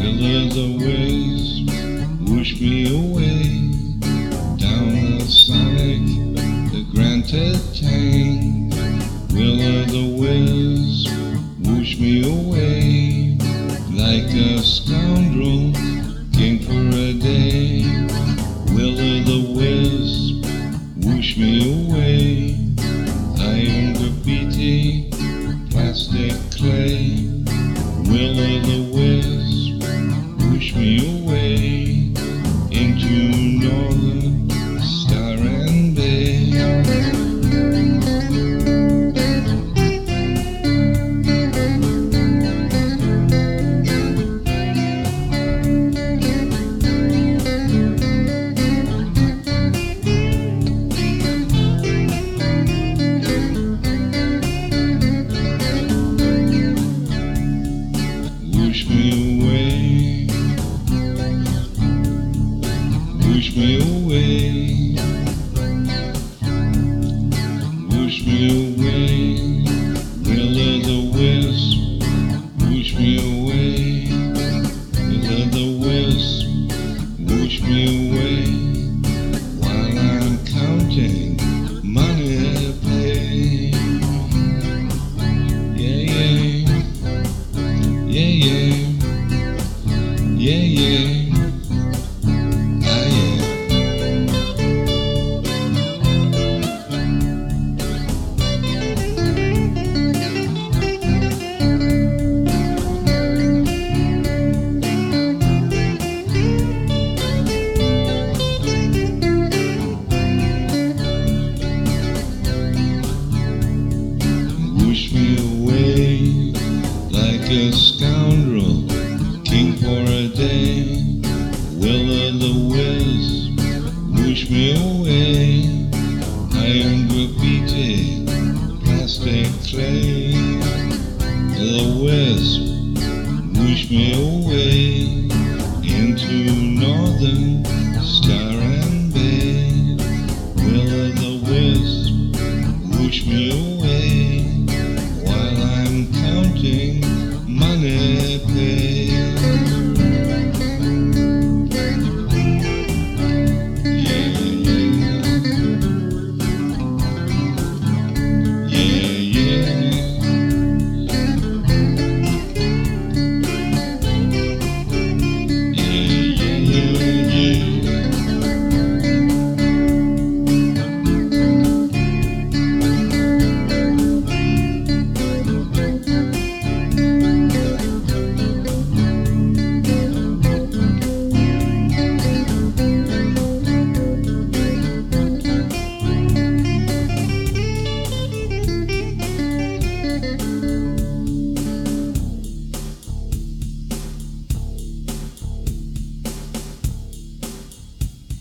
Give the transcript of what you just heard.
Will the wisp, whoosh me away down the Sonic, the granted tank. Will the wisp, whoosh me away like a scoundrel, king for a day. Will the wisp, whoosh me away. I Iron graffiti, plastic clay. Will o' the whoosh me away, whoosh me away, will o' the wisp, whoosh me away, will o' the wisp, whoosh me away, while I'm counting money to pay. Yeah. Yeah, yeah. Yeah, push me away like a scoundrel, king for a day. Will of the wisp, push me away. I am graffiti, plastic clay. The wisp, push me away into northern sky.